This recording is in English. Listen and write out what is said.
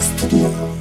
next.